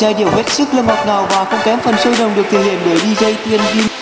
giai điệu hết sức là ngọt ngào và không kém phần sôi động được thể hiện bởi DJ Tiên Vinh.